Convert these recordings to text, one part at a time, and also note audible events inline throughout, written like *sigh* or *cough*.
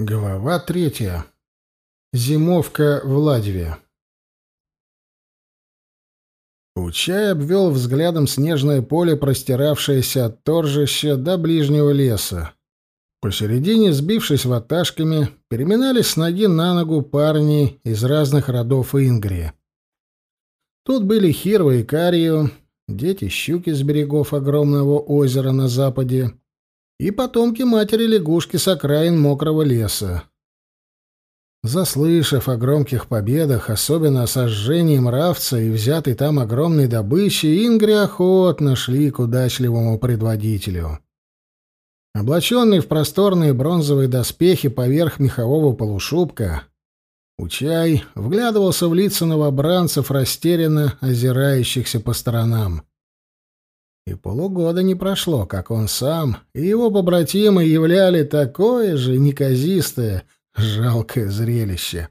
Глава третья. Зимовка в Ладьве. Учай обвел взглядом снежное поле, простиравшееся от торжища до ближнего леса. Посередине, сбившись ваташками, переминались с ноги на ногу парни из разных родов Ингрии. Тут были Хирва и Карию, дети щуки с берегов огромного озера на западе, и потомки матери-лягушки с окраин мокрого леса. Заслышав о громких победах, особенно о сожжении мравца и взятой там огромной добычи, ингри охотно шли к удачливому предводителю. Облаченный в просторные бронзовые доспехи поверх мехового полушубка, Учай вглядывался в лица новобранцев, растерянно озирающихся по сторонам. И полугода не прошло, как он сам и его побратимы являли такое же неказистое, жалкое зрелище.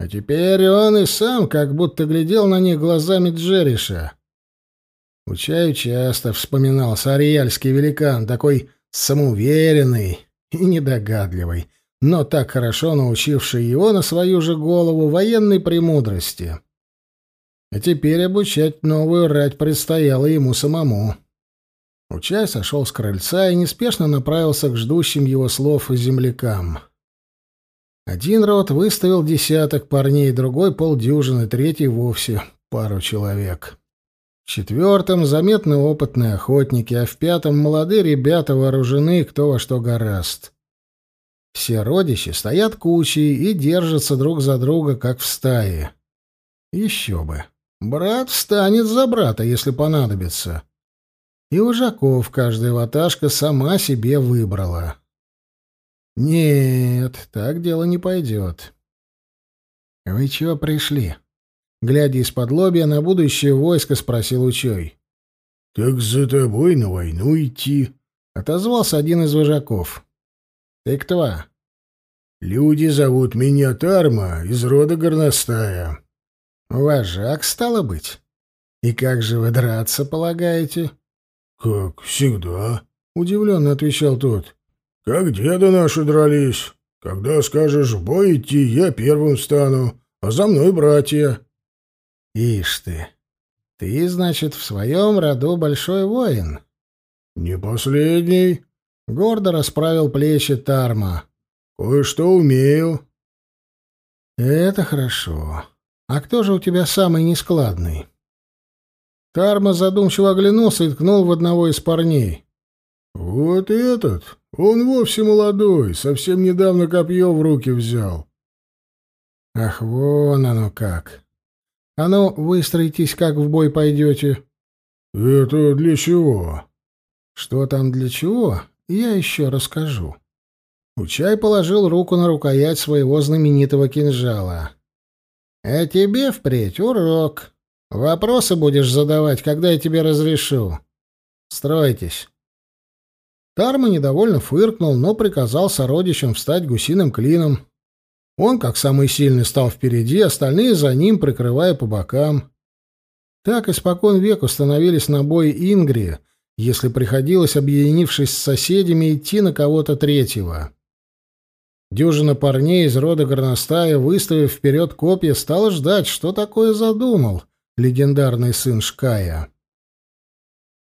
А теперь он и сам как будто глядел на них глазами Джериша. Учаю часто вспоминался ариальский великан, такой самоуверенный и недогадливый, но так хорошо научивший его на свою же голову военной премудрости. А теперь обучать новую рать предстояло ему самому. Учай сошел с крыльца и неспешно направился к ждущим его слов землякам. Один род выставил десяток парней, другой — полдюжины, третий — вовсе пару человек. В четвертом — заметно опытные охотники, а в пятом — молодые ребята вооружены кто во что гораст. Все родичи стоят кучей и держатся друг за друга, как в стае. Еще бы. Брат встанет за брата, если понадобится. И ужаков каждая ваташка сама себе выбрала. Нет, так дело не пойдет. «Вы чего пришли?» Глядя из-под лобья на будущее войско, спросил Учой. «Так за тобой на войну идти», — отозвался один из вожаков. «Ты кто?» «Люди зовут меня Тарма из рода Горностая». «Вожак, стало быть? И как же вы драться полагаете?» «Как всегда», — удивленно отвечал тот. «Как деда наши дрались. Когда скажешь в бой идти, я первым стану, а за мной братья». «Ишь ты! Ты, значит, в своем роду большой воин?» «Не последний», — гордо расправил плечи Тарма. «Кое-что умею». «Это хорошо. А кто же у тебя самый нескладный? Тарма задумчиво оглянулся и ткнул в одного из парней. Вот этот. Он вовсе молодой, совсем недавно копье в руки взял. Ах, вон оно как. А ну, выстроитесь, как в бой пойдете. Это для чего? Что там для чего, я еще расскажу. Учай положил руку на рукоять своего знаменитого кинжала. А тебе впредь урок. Вопросы будешь задавать, когда я тебе разрешу. Стройтесь. Тарма недовольно фыркнул, но приказал сородичам встать гусиным клином. Он, как самый сильный, стал впереди, остальные за ним, прикрывая по бокам. Так испокон веку становились на бой Ингрии, если приходилось, объединившись с соседями, идти на кого-то третьего. Дюжина парней из рода горностая, выставив вперед копья, стала ждать, что такое задумал легендарный сын Шкая.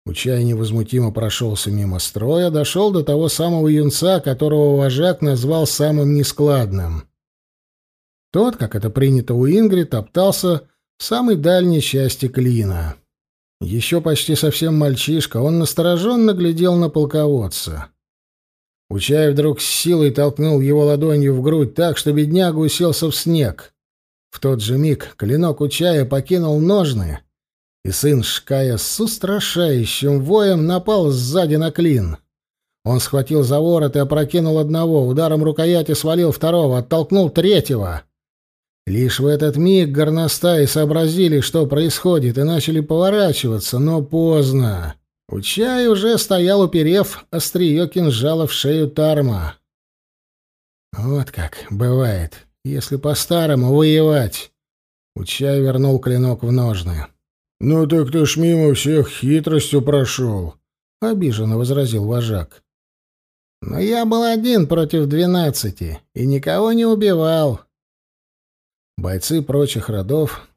Учай невозмутимо прошелся мимо строя, дошел до того самого юнца, которого вожак назвал самым нескладным. Тот, как это принято у Ингри, топтался в самой дальней части клина. Еще почти совсем мальчишка, он настороженно глядел на полководца. Учай вдруг с силой толкнул его ладонью в грудь так, что бедняга уселся в снег. В тот же миг клинок Учая покинул ножны, и сын Шкая с устрашающим воем напал сзади на клин. Он схватил за ворот и опрокинул одного, ударом рукояти свалил второго, оттолкнул третьего. Лишь в этот миг горностаи сообразили, что происходит, и начали поворачиваться, но поздно. Учай уже стоял, уперев острие кинжала в шею Тарма. Вот как бывает, если по-старому воевать. Учай вернул клинок в ножны. «Ну так ты ж мимо всех хитростью прошел», — обиженно возразил вожак. Но я был один против двенадцати и никого не убивал. Бойцы прочих родов,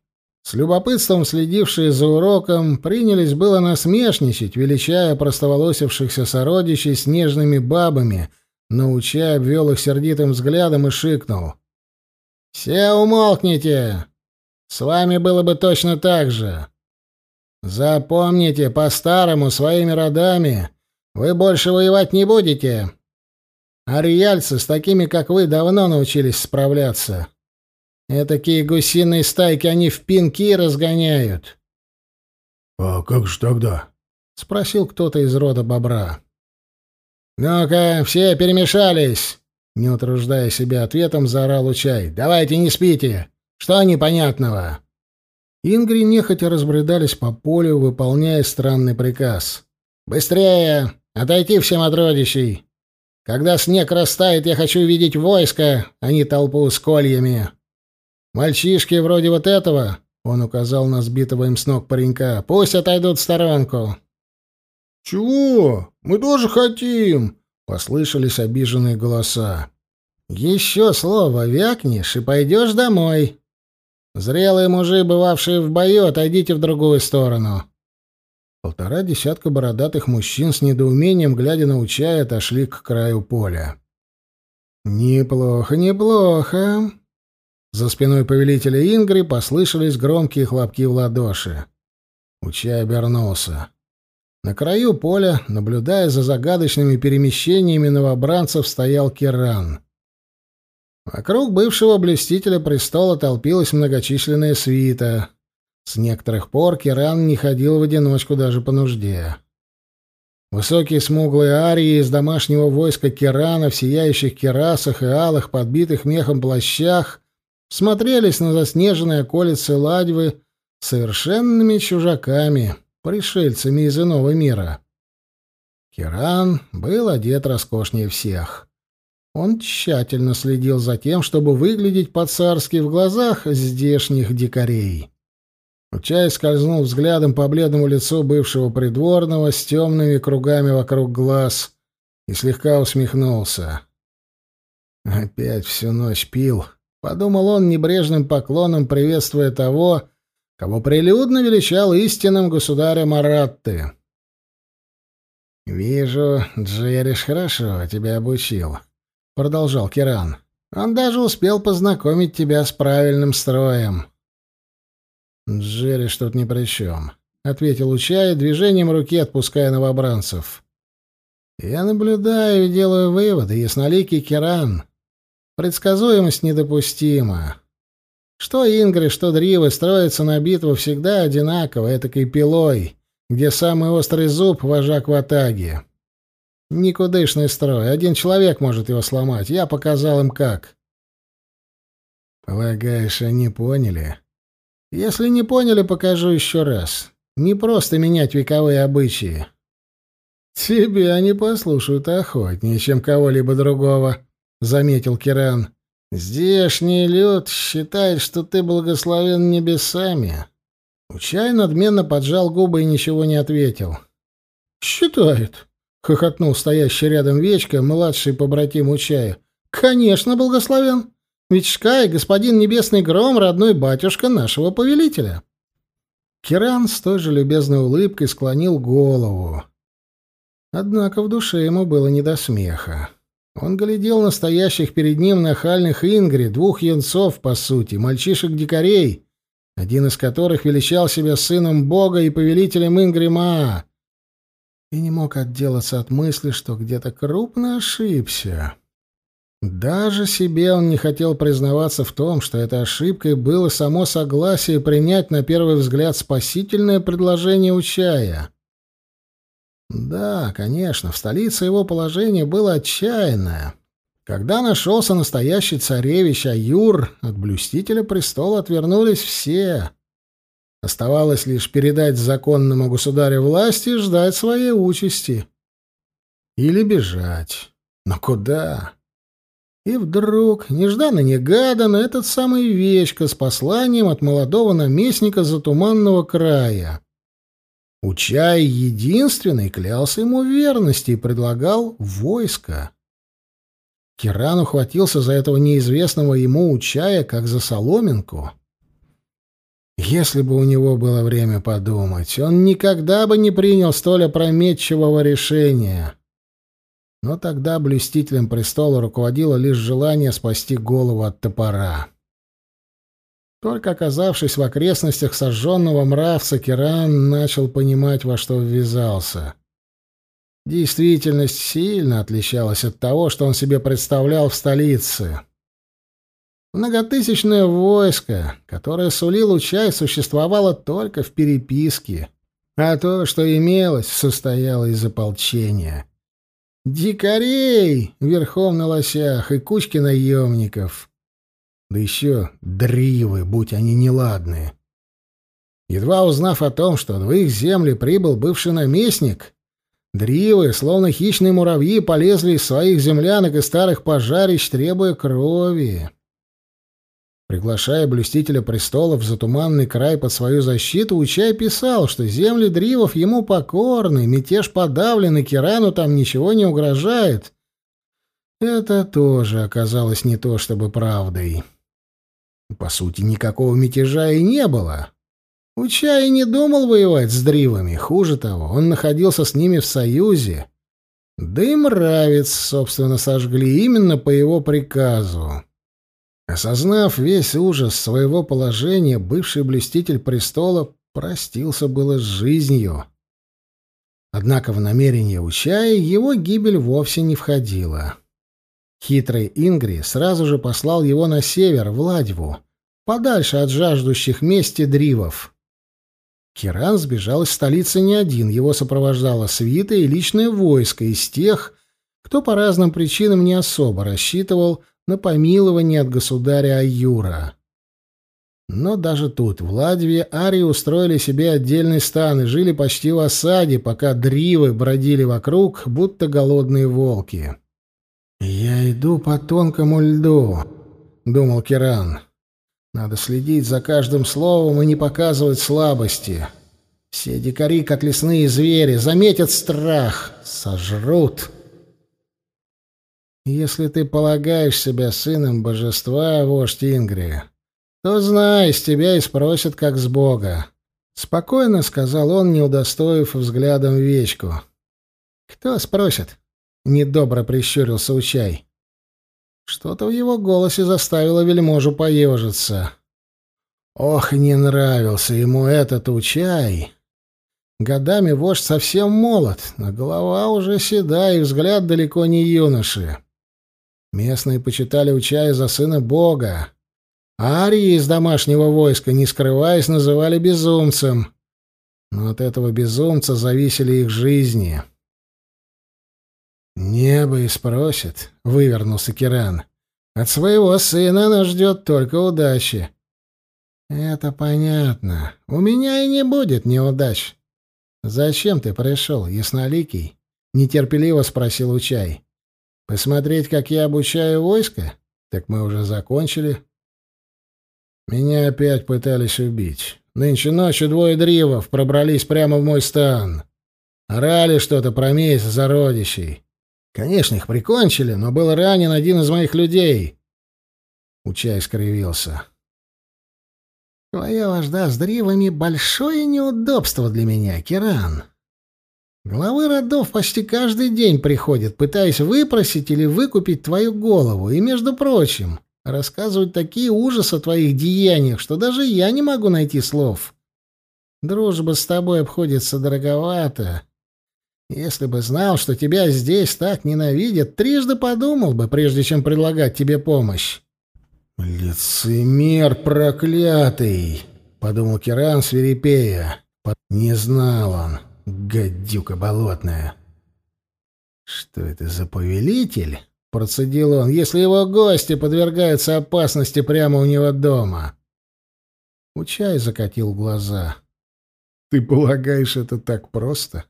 с любопытством следившие за уроком, принялись было насмешничать, величая простоволосившихся сородичей снежными бабами, научая обвел их сердитым взглядом и шикнул. «Все умолкните! С вами было бы точно так же. Запомните, по-старому, своими родами вы больше воевать не будете. Ариальцы с такими, как вы, давно научились справляться. Этакие гусиные стайки они в пинки разгоняют. — А как же тогда? — спросил кто-то из рода бобра. — Ну-ка, все перемешались! — не утруждая себя ответом, заорал Учай. — Давайте не спите! Что непонятного? Ингри нехотя разбредались по полю, выполняя странный приказ. «Быстрее! Отойти всем от родичей! Когда снег растает, я хочу видеть войско, а не толпу с кольями. Мальчишки вроде вот этого, он указал на сбитого им с ног паренька, пусть отойдут в сторонку. Чего? Мы тоже хотим, послышались обиженные голоса. Еще слово вякнешь и пойдешь домой. Зрелые мужи, бывавшие в бою, отойдите в другую сторону. Полтора десятка бородатых мужчин с недоумением, глядя на Учая, отошли к краю поля. «Неплохо, неплохо!» За спиной повелителя Ингри послышались громкие хлопки в ладоши. Учай обернулся. На краю поля, наблюдая за загадочными перемещениями новобранцев, стоял Керан. Вокруг бывшего блюстителя престола толпилась многочисленная свита. С некоторых пор Киран не ходил в одиночку даже по нужде. Высокие смуглые арии из домашнего войска Кирана в сияющих керасах и алых, подбитых мехом плащах смотрелись на заснеженные околицы Ладьвы совершенными чужаками, пришельцами из иного мира. Киран был одет роскошнее всех. Он тщательно следил за тем, чтобы выглядеть по-царски в глазах здешних дикарей. Учай скользнул взглядом по бледному лицу бывшего придворного с темными кругами вокруг глаз и слегка усмехнулся. «Опять всю ночь пил», — подумал он небрежным поклоном, приветствуя того, кого прилюдно величал истинным государем Маратты. «Вижу, Джериш хорошо тебя обучил», — продолжал Киран. «Он даже успел познакомить тебя с правильным строем». «Джериш тут ни при чем», — ответил Учай, движением руки отпуская новобранцев. «Я наблюдаю и делаю выводы, ясноликий Керан. Предсказуемость недопустима. Что Ингри, что Дривы строятся на битву всегда одинаково, этакой пилой, где самый острый зуб — вожак в атаге. Никудышный строй, один человек может его сломать, я показал им как». «Полагаешь, они поняли?» Если не поняли, покажу еще раз. Не просто менять вековые обычаи. Тебя они послушают охотнее, чем кого-либо другого, заметил Киран. Здешний люд считает, что ты благословен небесами. Учай надменно поджал губы и ничего не ответил. «Считает», — хохотнул стоящий рядом Вечка, младший побратим Учая. «Конечно, благословен. Ведь Шкай, господин Небесный Гром, родной батюшка нашего повелителя. Киран с той же любезной улыбкой склонил голову. Однако в душе ему было не до смеха. Он глядел настоящих перед ним нахальных Ингри, двух янцов, по сути, мальчишек-дикарей, один из которых величал себя сыном бога и повелителем Ингрима, и не мог отделаться от мысли, что где-то крупно ошибся. Даже себе он не хотел признаваться в том, что этой ошибкой было само согласие принять на первый взгляд спасительное предложение у чая. Да, конечно, в столице его положение было отчаянное. Когда нашелся настоящий царевич Аюр, от блюстителя престола отвернулись все. Оставалось лишь передать законному государю власть и ждать своей участи. Или бежать. Но куда? И вдруг, нежданно-негаданно, этот самый Вечка с посланием от молодого наместника затуманного края. Учай единственный клялся ему верности и предлагал войско. Киран ухватился за этого неизвестного ему Учая, как за соломинку. Если бы у него было время подумать, он никогда бы не принял столь опрометчивого решения. Но тогда блюстителем престола руководило лишь желание спасти голову от топора. Только оказавшись в окрестностях сожженного мравца, Киран начал понимать, во что ввязался. Действительность сильно отличалась от того, что он себе представлял в столице. Многотысячное войско, которое сулил чай, существовало только в переписке, а то, что имелось, состояло из ополчения. Дикарей верхом на лосях и кучки наемников. Да еще дривы, будь они неладные. Едва узнав о том, что в их земли прибыл бывший наместник, дривы, словно хищные муравьи, полезли из своих землянок и старых пожарищ, требуя крови. Приглашая блюстителя престола в затуманный край под свою защиту, Учай писал, что земли дривов ему покорны, мятеж подавлен, и Кирану там ничего не угрожает. Это тоже оказалось не то чтобы правдой. По сути, никакого мятежа и не было. Учай не думал воевать с дривами, хуже того, он находился с ними в союзе. Да и мравец, собственно, сожгли именно по его приказу. Осознав весь ужас своего положения, бывший блюститель престола простился было с жизнью. Однако в намерение Учая его гибель вовсе не входила. Хитрый Ингри сразу же послал его на север, в Ладьву, подальше от жаждущих мести дривов. Киран сбежал из столицы не один, его сопровождала свита и личное войско из тех, кто по разным причинам не особо рассчитывал на помилование от государя Аюра. Но даже тут, в Ладве, арии устроили себе отдельный стан и жили почти в осаде, пока дривы бродили вокруг, будто голодные волки. «Я иду по тонкому льду», — думал Киран. «Надо следить за каждым словом и не показывать слабости. Все дикари, как лесные звери, заметят страх, сожрут». Если ты полагаешь себя сыном божества, вождь Ингри, то знай, с тебя и спросят, как с Бога. Спокойно сказал он, не удостоив взглядом вечку. Кто спросит? Недобро прищурился Учай. Что-то в его голосе заставило вельможу поежиться. Ох, не нравился ему этот Учай. Годами вождь совсем молод, но голова уже седая и взгляд далеко не юноши. Местные почитали Учая за сына бога. Арии из домашнего войска, не скрываясь, называли безумцем. Но от этого безумца зависели их жизни. «Небо и спросит», — вывернулся Киран. «От своего сына она ждет только удачи». «Это понятно. У меня и не будет неудач». «Зачем ты пришел, ясноликий?» — нетерпеливо спросил Учай. Посмотреть, как я обучаю войско? Так мы уже закончили. Меня опять пытались убить. Нынче ночью двое дривов пробрались прямо в мой стан. Орали что-то про месть зародищей. Конечно, их прикончили, но был ранен один из моих людей. Учай скривился. Твоя вожда с дривами — большое неудобство для меня, Киран. Главы родов почти каждый день приходят, пытаясь выпросить или выкупить твою голову, и, между прочим, рассказывают такие ужасы о твоих деяниях, что даже я не могу найти слов. Дружба с тобой обходится дороговато. Если бы знал, что тебя здесь так ненавидят, трижды подумал бы, прежде чем предлагать тебе помощь. «Лицемер проклятый!» — подумал Киран свирепея. «Не знал он, Гадюка болотная. Что это за повелитель? Процедил он, если его гости подвергаются опасности прямо у него дома. Учай закатил глаза. Ты полагаешь, это так просто?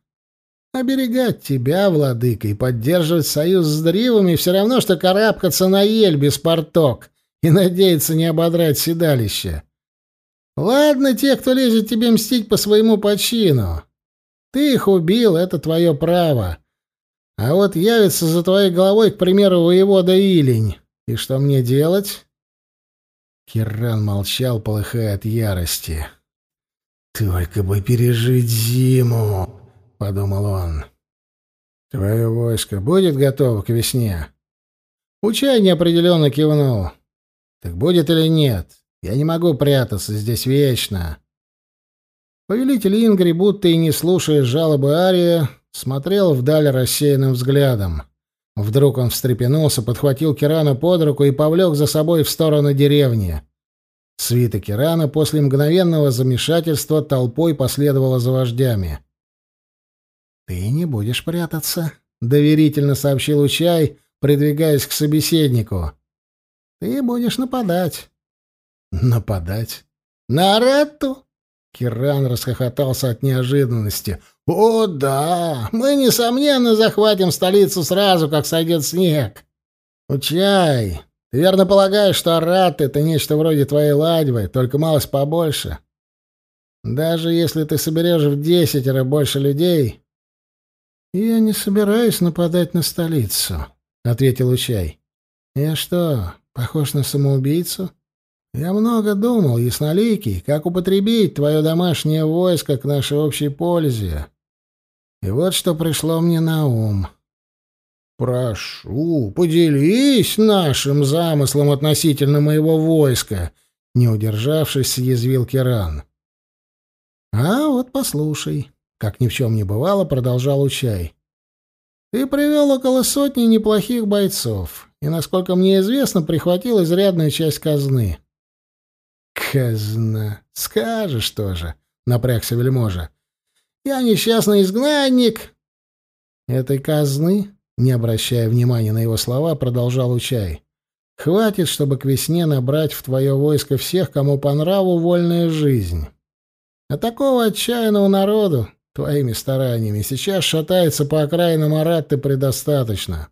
Оберегать тебя, владыка, и поддерживать союз с дривами все равно, что карабкаться на ель без порток и надеяться не ободрать седалище. Ладно те, кто лезет тебе мстить по своему почину. Ты их убил, это твое право. А вот явится за твоей головой, к примеру, воевода Илень. И что мне делать?» Киран молчал, полыхая от ярости. «Только бы пережить зиму!» — подумал он. «Твое войско будет готово к весне?» Учай неопределенно кивнул. «Так будет или нет? Я не могу прятаться здесь вечно». Повелитель Ингри, будто и не слушая жалобы Ария, смотрел вдаль рассеянным взглядом. Вдруг он встрепенулся, подхватил Кирана под руку и повлек за собой в сторону деревни. Свита Кирана после мгновенного замешательства толпой последовала за вождями. «Ты не будешь прятаться», — доверительно сообщил Учай, придвигаясь к собеседнику. «Ты будешь нападать». «Нападать? На Ретту?» Киран расхохотался от неожиданности. «О, да! Мы, несомненно, захватим столицу сразу, как сойдет снег. Учай! Ты верно полагаешь, что Арат — это нечто вроде твоей ладьбы, только малость побольше? Даже если ты соберешь в десятеро больше людей, «Я не собираюсь нападать на столицу», — ответил Учай. «Я что, похож на самоубийцу? Я много думал, ясноликий, как употребить твое домашнее войско к нашей общей пользе. И вот что пришло мне на ум». «Прошу, поделись нашим замыслом относительно моего войска», — не удержавшись, съязвил Керан. «А вот послушай». Как ни в чем не бывало, продолжал Учай. «Ты привел около сотни неплохих бойцов, и, насколько мне известно, прихватил изрядную часть казны». «Казна! Скажешь тоже!» — напрягся вельможа. «Я несчастный изгнанник!» «Этой казны?» — не обращая внимания на его слова, продолжал Учай. «Хватит, чтобы к весне набрать в твое войско всех, кому по нраву вольная жизнь. А такого отчаянного народу Твоими стараниями сейчас шатается по окраинам Аратты предостаточно.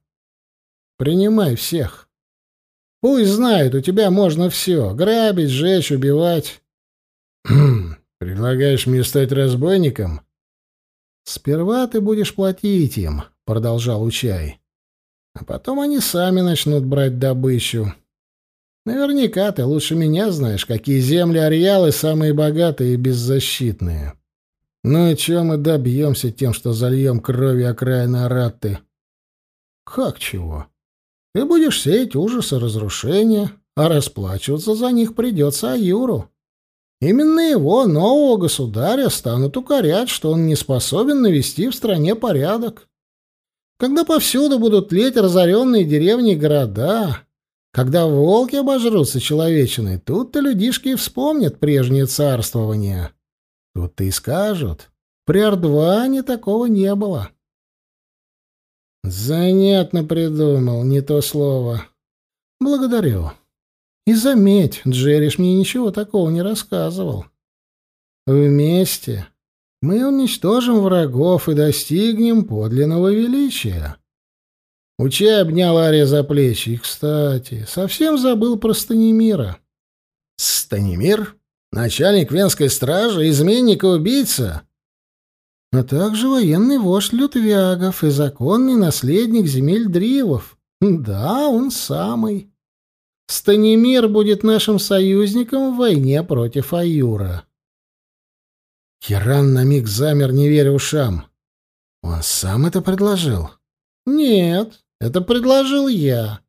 Принимай всех. Пусть знает, у тебя можно все. Грабить, сжечь, убивать. *clears throat* Предлагаешь мне стать разбойником? Сперва ты будешь платить им, продолжал Учай. А потом они сами начнут брать добычу. Наверняка ты лучше меня знаешь, какие земли Ариалы самые богатые и беззащитные. Ну и чего мы добьемся тем, что зальем кровью окраины Аратты? Как чего? Ты будешь сеять ужасы разрушения, а расплачиваться за них придется Аюру. Именно его, нового государя, станут укорять, что он не способен навести в стране порядок. Когда повсюду будут леть разоренные деревни и города, когда волки обожрутся человечиной, тут-то людишки и вспомнят прежнее царствование. Тут-то и скажут. При Ардване такого не было. Занятно придумал, не то слово. Благодарю. И заметь, Джериш мне ничего такого не рассказывал. Вместе мы уничтожим врагов и достигнем подлинного величия. Учай обнял Ария за плечи. И, кстати, совсем забыл про Станимира. Станимир? Начальник Венской стражи, изменник и убийца, а также военный вождь Лютвягов и законный наследник земель Дривов. Да, он самый. Станимир будет нашим союзником в войне против Аюра. Хиран на миг замер, не веря ушам. Он сам это предложил? Нет, это предложил я.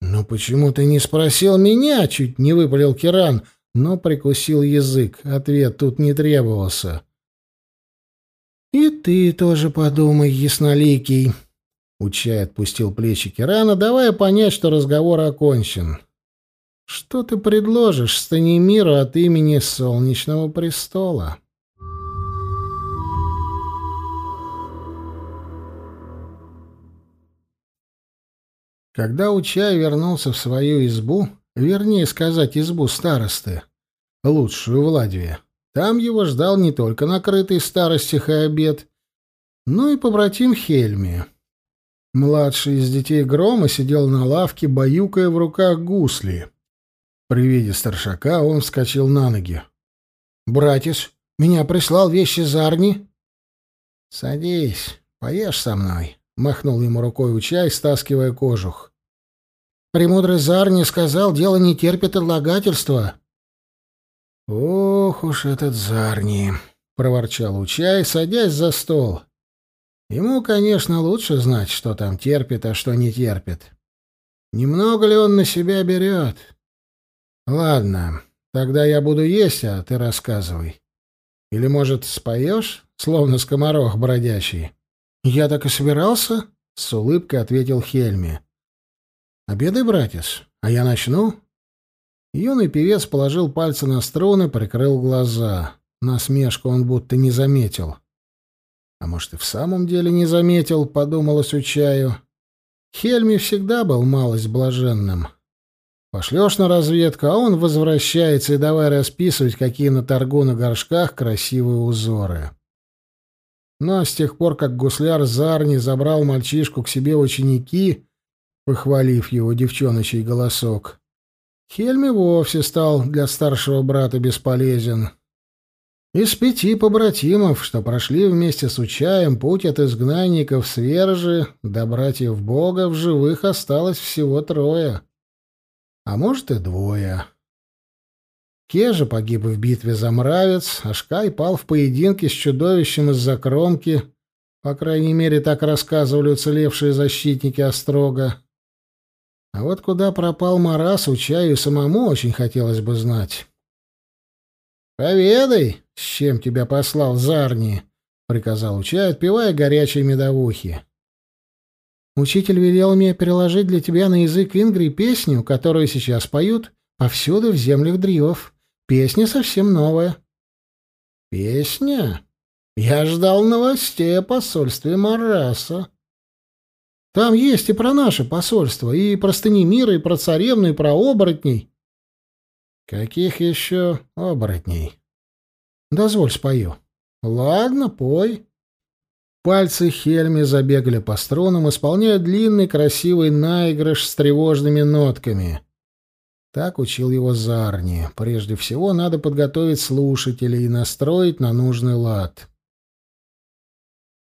«Но почему ты не спросил меня?» — чуть не выпалил Киран — но прикусил язык. Ответ тут не требовался. «И ты тоже подумай, ясноликий!» Учай отпустил плечи Кирана, давая понять, что разговор окончен. «Что ты предложишь Станимиру от имени Солнечного престола?» Когда Учай вернулся в свою избу, вернее сказать, избу старосты, лучшую в Ладве. Там его ждал не только накрытый старостях и обед, но и побратим Хельми. Младший из детей Грома сидел на лавке, баюкая в руках гусли. При виде старшака он вскочил на ноги. «Братец, меня прислал вещи Зарни?» «Садись, поешь со мной», — махнул ему рукой Учай, стаскивая кожух. Премудрый Зарни сказал, дело не терпит отлагательства. Ох уж этот Зарни, проворчал Учай, садясь за стол. Ему, конечно, лучше знать, что там терпит, а что не терпит. Немного ли он на себя берет? Ладно, тогда я буду есть, а ты рассказывай. Или, может, споешь, словно скоморох бродячий? Я так и собирался, — с улыбкой ответил Хельми. Обедай, братец, а я начну. Юный певец положил пальцы на струны, прикрыл глаза. Насмешку он будто не заметил. — а может, и в самом деле не заметил, подумалось Учаю. Хельми всегда был малость блаженным. Пошлешь на разведку, а он возвращается и давай расписывать, какие на торгу на горшках красивые узоры. Ну а с тех пор, как гусляр Зарни забрал мальчишку к себе ученики, похвалив его девчоночий голосок, Хельми вовсе стал для старшего брата бесполезен. Из пяти побратимов, что прошли вместе с Учаем путь от изгнанников с Вержи до братьев Бога, в живых осталось всего трое. А может и двое. Кежа погиб в битве за Мравец, а Шкай пал в поединке с чудовищем из-за кромки, по крайней мере, так рассказывали уцелевшие защитники Острога. А вот куда пропал Марас, Учаю самому очень хотелось бы знать. «Поведай!» «С чем тебя послал Зарни?» — приказал Учай, отпивая горячие медовухи. «Учитель велел мне переложить для тебя на язык Ингри песню, которую сейчас поют повсюду в землях Дриов. Песня совсем новая». «Песня? Я ждал новостей о посольстве Мараса». «Там есть и про наше посольство, и про Станимира, и про царевну, и про оборотней». «Каких еще оборотней?» Дозволь спою. Ладно, пой. Пальцы Хельми забегали по струнам, исполняя длинный красивый наигрыш с тревожными нотками. Так учил его Зарни. Прежде всего надо подготовить слушателей и настроить на нужный лад.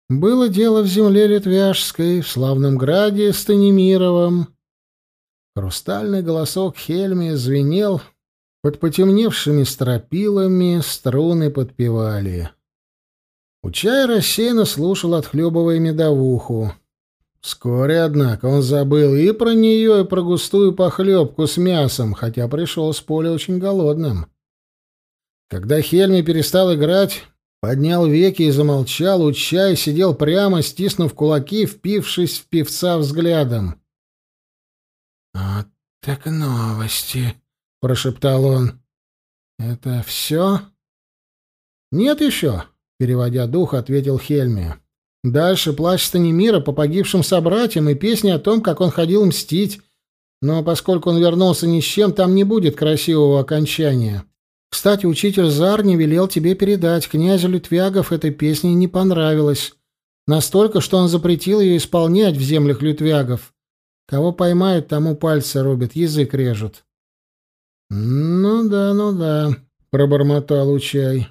Было дело в земле Литвяжской, в славном граде Станимировом. Хрустальный голосок Хельми звенел под потемневшими стропилами струны подпевали. Учай рассеянно слушал, отхлебывая медовуху. Вскоре, однако, он забыл и про нее, и про густую похлебку с мясом, хотя пришел с поля очень голодным. Когда Хельми перестал играть, поднял веки и замолчал, Учай сидел прямо, стиснув кулаки, впившись в певца взглядом. «А так новости», прошептал он. Это все? Нет еще, переводя дух, ответил Хельми. Дальше плач Станимира по погибшим собратьям и песни о том, как он ходил мстить. Но поскольку он вернулся ни с чем, там не будет красивого окончания. Кстати, учитель Зарни велел тебе передать. Князю Лютвягов этой песни не понравилась. Настолько, что он запретил ее исполнять в землях Лютвягов. Кого поймают, тому пальцы рубят, язык режут. «Ну да, ну да», — пробормотал Учай.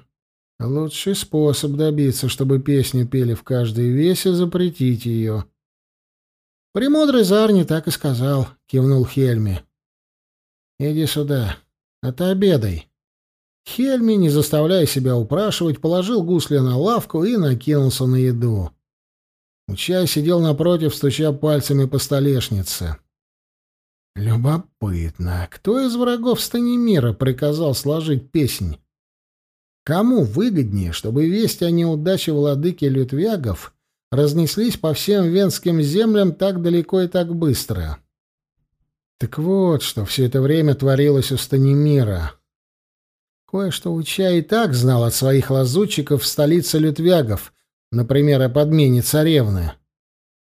«Лучший способ добиться, чтобы песню пели в каждой весе, запретить ее». «Премудрый Зарни так и сказал», — кивнул Хельми. «Иди сюда, а ты обедай». Хельми, не заставляя себя упрашивать, положил гусля на лавку и накинулся на еду. Учай сидел напротив, стуча пальцами по столешнице. Любопытно, кто из врагов Станимира приказал сложить песнь? Кому выгоднее, чтобы вести о неудаче владыки Лютвягов разнеслись по всем венским землям так далеко и так быстро? Так вот, что все это время творилось у Станимира. Кое-что Уча и так знал от своих лазутчиков в столице Лютвягов, например, о подмене царевны.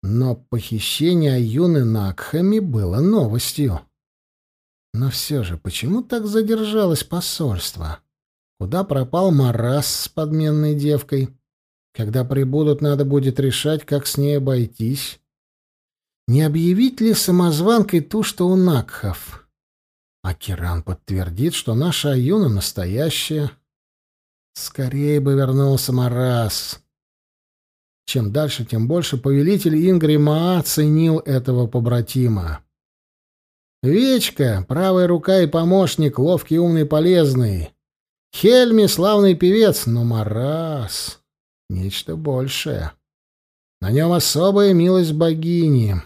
Но похищение Юны Накхами было новостью. Но все же, почему так задержалось посольство? Куда пропал Марас с подменной девкой? Когда прибудут, надо будет решать, как с ней обойтись. Не объявить ли самозванкой ту, что у Накхов? А Киран подтвердит, что наша Аюна настоящая. Скорее бы вернулся Марас. Чем дальше, тем больше повелитель Ингрима ценил этого побратима. Вечка, правая рука и помощник, ловкий, умный, полезный. Хельми — славный певец, но Марас — нечто большее. На нем особая милость богини.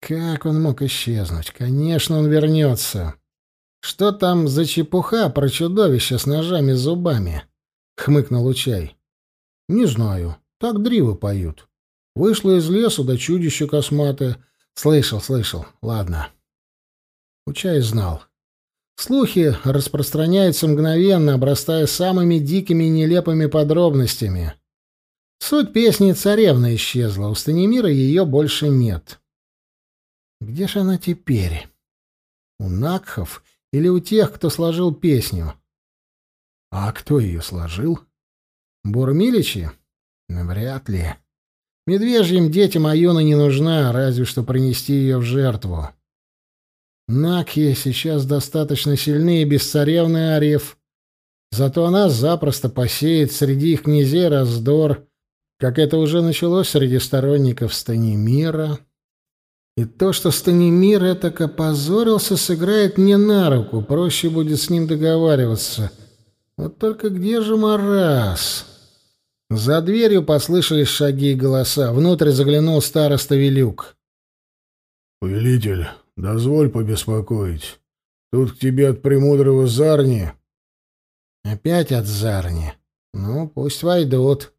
Как он мог исчезнуть? Конечно, он вернется. Что там за чепуха про чудовище с ножами и зубами? Хмыкнул Учай. Не знаю. Так дривы поют. Вышло из леса, да чудище косматое. Слышал, слышал. Ладно. Учай знал. Слухи распространяются мгновенно, обрастая самыми дикими и нелепыми подробностями. Суть песни царевна исчезла, у Станимира ее больше нет. Где же она теперь? У Накхов или у тех, кто сложил песню? А кто ее сложил? Бурмиличи? Вряд ли. Медвежьим детям Аюна не нужна, разве что принести ее в жертву. Накхи сейчас достаточно сильны и без царевны Ариев. Зато она запросто посеет среди их князей раздор, как это уже началось среди сторонников Станимира. И то, что Станимир этак опозорился, сыграет мне на руку, проще будет с ним договариваться. Вот только где же Марас? За дверью послышались шаги и голоса. Внутрь заглянул староста Велюк. «Повелитель, дозволь побеспокоить. Тут к тебе от премудрого Зарни». «Опять от Зарни? Ну, пусть войдут».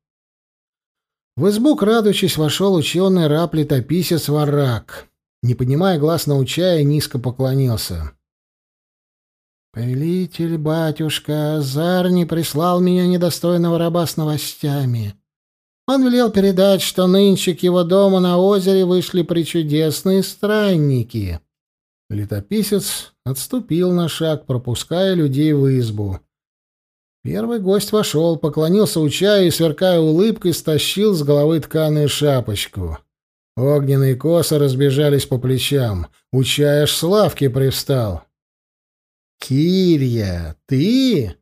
В избу, крадучись, вошел ученый раб-летописец Варак. Не поднимая глаз на учая, низко поклонился. «Повелитель, батюшка, Зарни прислал меня недостойного раба с новостями. Он велел передать, что нынче к его дому на озере вышли причудесные странники». Летописец отступил на шаг, пропуская людей в избу. Первый гость вошел, поклонился Учаю и, сверкая улыбкой, стащил с головы тканую шапочку. Огненные косы разбежались по плечам. Учай аж с лавки привстал. «Кирья, ты?»